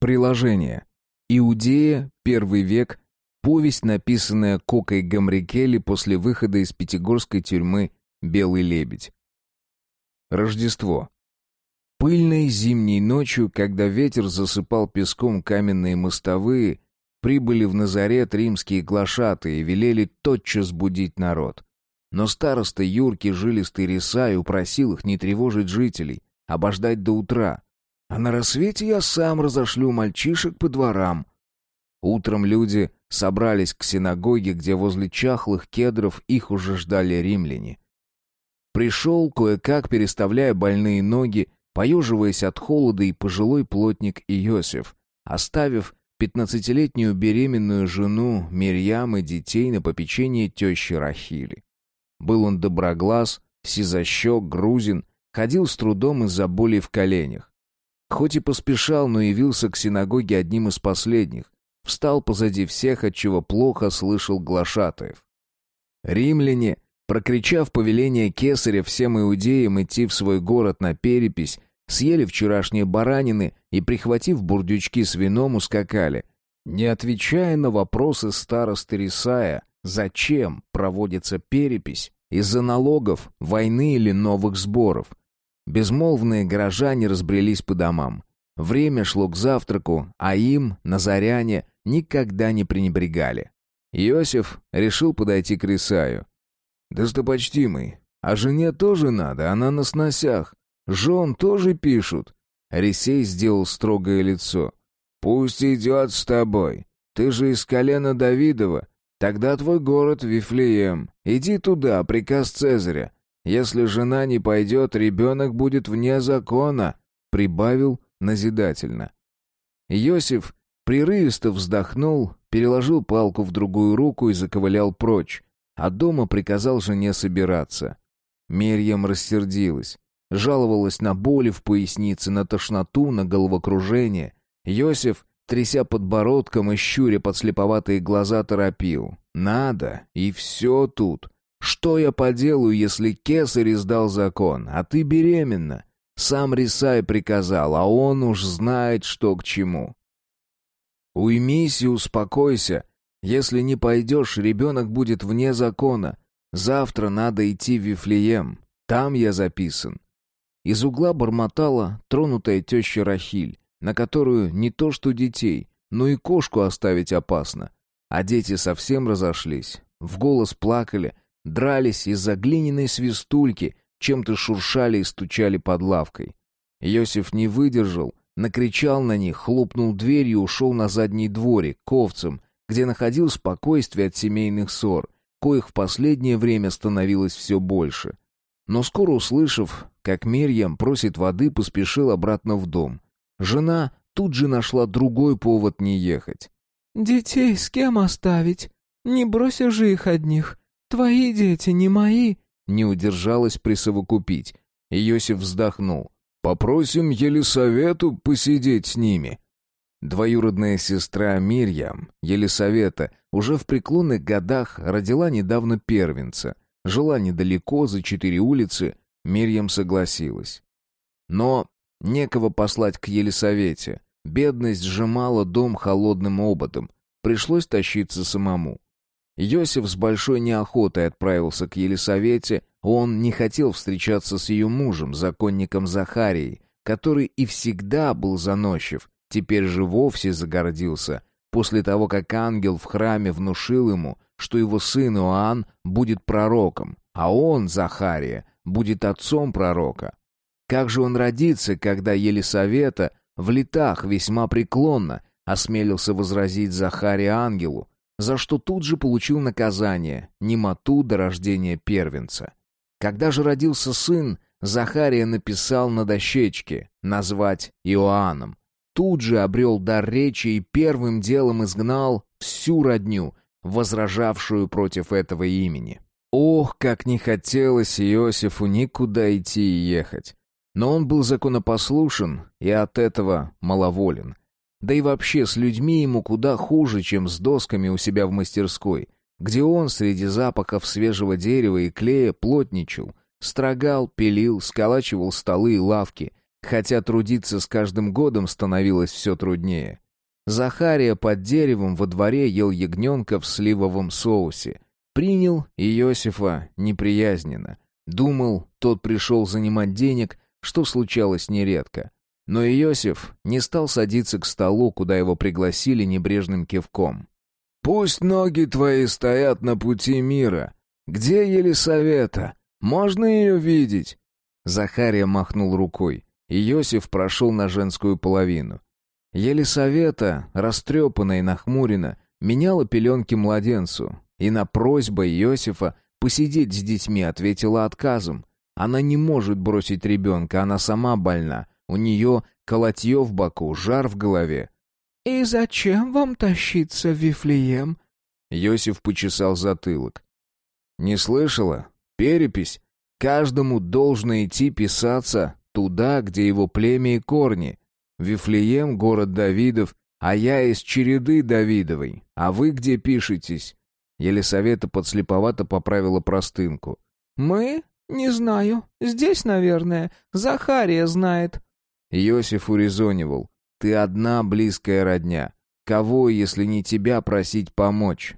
Приложение. Иудея, первый век, повесть, написанная Кокой Гамрикели после выхода из пятигорской тюрьмы «Белый лебедь». Рождество. Пыльной зимней ночью, когда ветер засыпал песком каменные мостовые, прибыли в Назарет римские глашатые и велели тотчас будить народ. Но староста Юрки жилистый Рисай упросил их не тревожить жителей, обождать до утра. А на рассвете я сам разошлю мальчишек по дворам. Утром люди собрались к синагоге, где возле чахлых кедров их уже ждали римляне. Пришел, кое-как переставляя больные ноги, поеживаясь от холода и пожилой плотник Иосиф, оставив пятнадцатилетнюю беременную жену Мирьям и детей на попечение тещи Рахили. Был он доброглаз, сизощек, грузин, ходил с трудом из-за боли в коленях. Хоть и поспешал, но явился к синагоге одним из последних, встал позади всех, отчего плохо слышал глашатаев. Римляне, прокричав повеление кесаря всем иудеям идти в свой город на перепись, съели вчерашние баранины и, прихватив бурдючки с вином, ускакали, не отвечая на вопросы старосты Рисая, зачем проводится перепись, из-за налогов, войны или новых сборов. Безмолвные горожане разбрелись по домам. Время шло к завтраку, а им, назаряне, никогда не пренебрегали. Иосиф решил подойти к Рисаю. «Достопочтимый, а жене тоже надо, она на сносях. Жен тоже пишут». Рисей сделал строгое лицо. «Пусть идет с тобой. Ты же из колена Давидова. Тогда твой город Вифлеем. Иди туда, приказ Цезаря. Если жена не пойдет, ребенок будет вне закона», — прибавил назидательно. Иосиф прерывисто вздохнул, переложил палку в другую руку и заковылял прочь, а дома приказал жене собираться. Мерьям рассердилась, жаловалась на боли в пояснице, на тошноту, на головокружение. Иосиф тряся подбородком и щуря подслеповатые глаза, торопил. «Надо, и все тут. Что я поделаю, если кесарь издал закон, а ты беременна? Сам Рисай приказал, а он уж знает, что к чему». «Уймись и успокойся. Если не пойдешь, ребенок будет вне закона. Завтра надо идти в Вифлеем. Там я записан». Из угла бормотала тронутая теща Рахиль на которую не то что детей, но и кошку оставить опасно. А дети совсем разошлись, в голос плакали, дрались из-за глиняной свистульки, чем-то шуршали и стучали под лавкой. Иосиф не выдержал, накричал на них, хлопнул дверью и ушел на задний дворик, к овцам, где находил спокойствие от семейных ссор, коих в последнее время становилось все больше. Но скоро услышав, как Мерьям просит воды, поспешил обратно в дом. Жена тут же нашла другой повод не ехать. «Детей с кем оставить? Не бросишь же их одних. Твои дети, не мои». Не удержалась присовокупить. Иосиф вздохнул. «Попросим Елисавету посидеть с ними». Двоюродная сестра Мирьям, Елисавета, уже в преклонных годах родила недавно первенца. Жила недалеко, за четыре улицы. Мирьям согласилась. Но Некого послать к Елисавете. Бедность сжимала дом холодным ободом. Пришлось тащиться самому. Йосиф с большой неохотой отправился к Елисавете. Он не хотел встречаться с ее мужем, законником Захарией, который и всегда был заносчив, теперь же вовсе загордился, после того, как ангел в храме внушил ему, что его сын Иоанн будет пророком, а он, Захария, будет отцом пророка. Как же он родится, когда Елисавета в летах весьма преклонно осмелился возразить Захаре ангелу, за что тут же получил наказание, немоту до рождения первенца. Когда же родился сын, Захария написал на дощечке назвать Иоанном. Тут же обрел дар речи и первым делом изгнал всю родню, возражавшую против этого имени. Ох, как не хотелось Иосифу никуда идти и ехать. Но он был законопослушен и от этого маловолен. Да и вообще с людьми ему куда хуже, чем с досками у себя в мастерской, где он среди запахов свежего дерева и клея плотничал, строгал, пилил, сколачивал столы и лавки, хотя трудиться с каждым годом становилось все труднее. Захария под деревом во дворе ел ягненка в сливовом соусе. Принял Иосифа неприязненно. Думал, тот пришел занимать денег, что случалось нередко. Но Иосиф не стал садиться к столу, куда его пригласили небрежным кивком. «Пусть ноги твои стоят на пути мира. Где Елисавета? Можно ее видеть?» Захария махнул рукой. Иосиф прошел на женскую половину. Елисавета, растрепанная и нахмурена, меняла пеленки младенцу, и на просьбу Иосифа посидеть с детьми ответила отказом. Она не может бросить ребенка, она сама больна. У нее колотье в боку, жар в голове. «И зачем вам тащиться в Вифлеем?» Иосиф почесал затылок. «Не слышала? Перепись. Каждому должно идти писаться туда, где его племя и корни. Вифлеем — город Давидов, а я из череды Давидовой. А вы где пишетесь?» Елисавета подслеповато поправила простынку. «Мы? Не знаю. Здесь, наверное. Захария знает». Иосиф урезонивал. «Ты одна близкая родня. Кого, если не тебя, просить помочь?»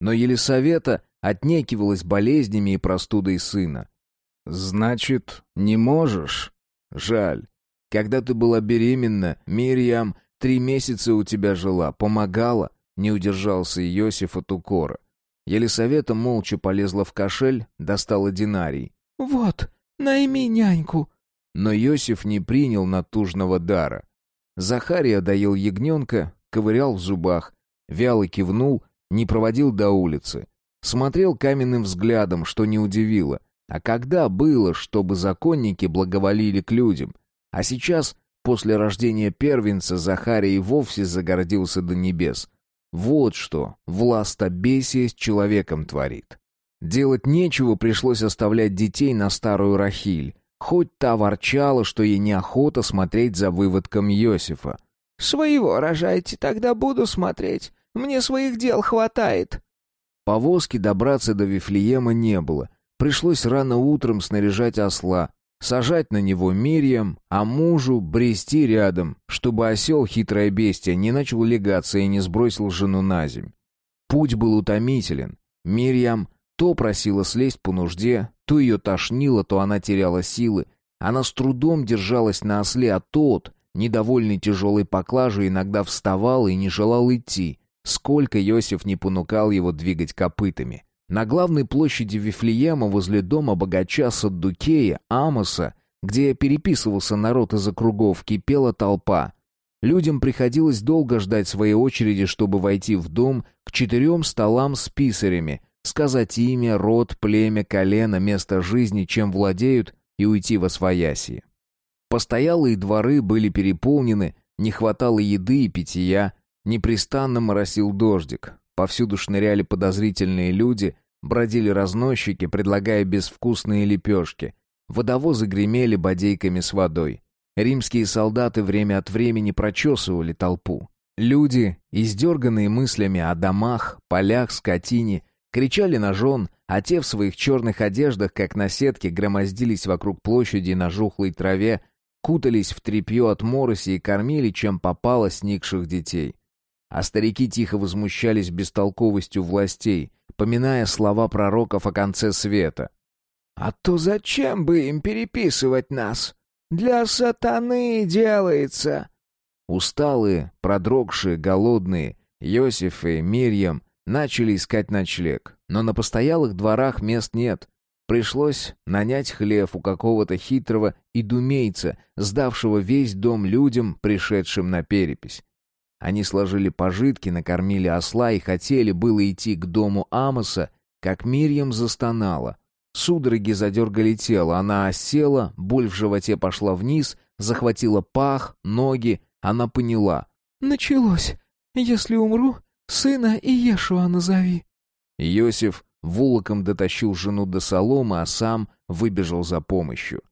Но Елисавета отнекивалась болезнями и простудой сына. «Значит, не можешь? Жаль. Когда ты была беременна, Мирьям три месяца у тебя жила, помогала?» Не удержался Иосиф от укора. Елисавета молча полезла в кошель, достала динарий. «Вот, найми няньку». Но Иосиф не принял натужного дара. Захария доел ягненка, ковырял в зубах, вяло кивнул, не проводил до улицы. Смотрел каменным взглядом, что не удивило. А когда было, чтобы законники благоволили к людям? А сейчас, после рождения первенца, Захарий вовсе загордился до небес. Вот что властобесие с человеком творит. Делать нечего, пришлось оставлять детей на старую Рахиль. Хоть та ворчала, что ей неохота смотреть за выводком Йосифа. «Своего рожайте, тогда буду смотреть. Мне своих дел хватает». Повозки добраться до Вифлеема не было. Пришлось рано утром снаряжать осла, сажать на него Мирьям, а мужу брести рядом, чтобы осел, хитрое бестие, не начал легаться и не сбросил жену на земь. Путь был утомителен. Мирьям то просила слезть по нужде, то ее тошнило, то она теряла силы. Она с трудом держалась на осле, а тот, недовольный тяжелой поклажей, иногда вставал и не желал идти, сколько Иосиф не понукал его двигать копытами. На главной площади Вифлеема возле дома богача Саддукея, Амоса, где переписывался народ из округов, кипела толпа. Людям приходилось долго ждать своей очереди, чтобы войти в дом к четырем столам с писарями, сказать имя, род, племя, колено, место жизни, чем владеют, и уйти во своясье. Постоялые дворы были переполнены, не хватало еды и питья, непрестанно моросил дождик, повсюду шныряли подозрительные люди, Бродили разносчики, предлагая безвкусные лепешки. Водовозы гремели бодейками с водой. Римские солдаты время от времени прочесывали толпу. Люди, издерганные мыслями о домах, полях, скотине, кричали на жен, а те в своих черных одеждах, как на сетке, громоздились вокруг площади на жухлой траве, кутались в тряпье от мороси и кормили, чем попало сникших детей. А старики тихо возмущались бестолковостью властей, поминая слова пророков о конце света. «А то зачем бы им переписывать нас? Для сатаны делается!» Усталые, продрогшие, голодные, Йосиф и Мирьям начали искать ночлег, но на постоялых дворах мест нет. Пришлось нанять хлев у какого-то хитрого идумейца, сдавшего весь дом людям, пришедшим на перепись. Они сложили пожитки, накормили осла и хотели было идти к дому Амоса, как Мирьям застонала. Судороги задергали тело, она осела, боль в животе пошла вниз, захватила пах, ноги. Она поняла. «Началось. Если умру, сына и Ешуа назови». Иосиф волоком дотащил жену до соломы, а сам выбежал за помощью.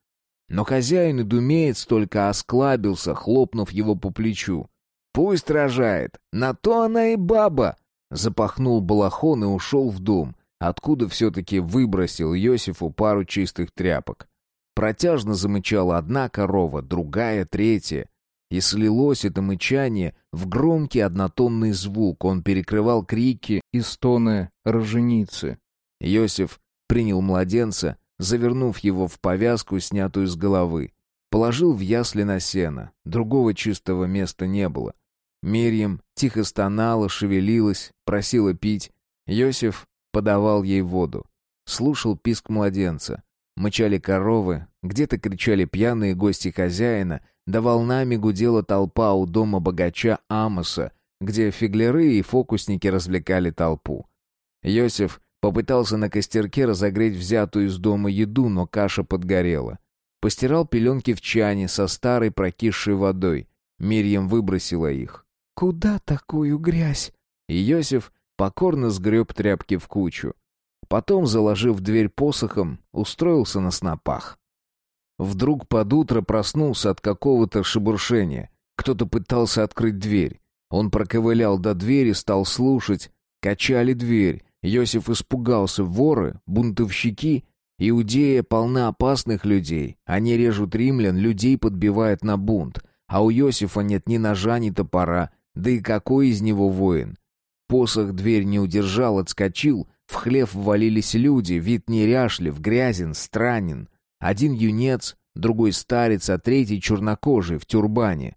Но хозяин и думеец только осклабился, хлопнув его по плечу. Пусть рожает, на то она и баба. Запахнул балахон и ушел в дом, откуда все-таки выбросил Йосифу пару чистых тряпок. Протяжно замычала одна корова, другая, третья. И слилось это мычание в громкий однотонный звук. Он перекрывал крики и стоны роженицы. Иосиф принял младенца, завернув его в повязку, снятую с головы. Положил в ясли на сено. Другого чистого места не было. Мирьям тихо стонала, шевелилась, просила пить. Иосиф подавал ей воду. Слушал писк младенца. Мычали коровы, где-то кричали пьяные гости хозяина, да волнами гудела толпа у дома богача Амоса, где фиглеры и фокусники развлекали толпу. Йосиф попытался на костерке разогреть взятую из дома еду, но каша подгорела. Постирал пеленки в чане со старой прокисшей водой. Мирьям выбросила их. «Куда такую грязь?» И Йосиф покорно сгреб тряпки в кучу. Потом, заложив дверь посохом, устроился на снопах. Вдруг под утро проснулся от какого-то шебуршения. Кто-то пытался открыть дверь. Он проковылял до двери, стал слушать. Качали дверь. Йосиф испугался. Воры, бунтовщики. Иудея полна опасных людей. Они режут римлян, людей подбивают на бунт. А у Йосифа нет ни ножа, ни топора. Да и какой из него воин? Посох дверь не удержал, отскочил. В хлев ввалились люди, вид неряшлив, грязен, странен. Один юнец, другой старец, а третий чернокожий в тюрбане.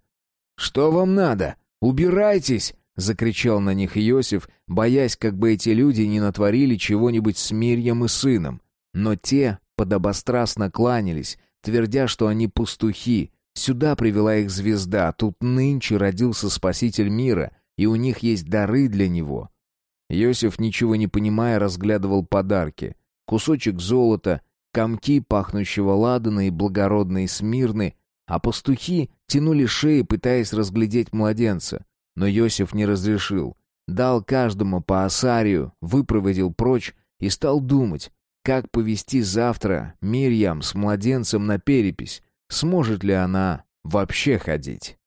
«Что вам надо? Убирайтесь!» — закричал на них Иосиф, боясь, как бы эти люди не натворили чего-нибудь с Мирьем и сыном. Но те подобострастно кланялись, твердя, что они пастухи. Сюда привела их звезда, тут нынче родился Спаситель мира, и у них есть дары для него. Иосиф, ничего не понимая, разглядывал подарки. Кусочек золота, комки пахнущего ладана и благородной смирны, а пастухи тянули шеи, пытаясь разглядеть младенца. Но Иосиф не разрешил. Дал каждому по осарию, выпроводил прочь и стал думать, как повести завтра Мирьям с младенцем на перепись, сможет ли она вообще ходить.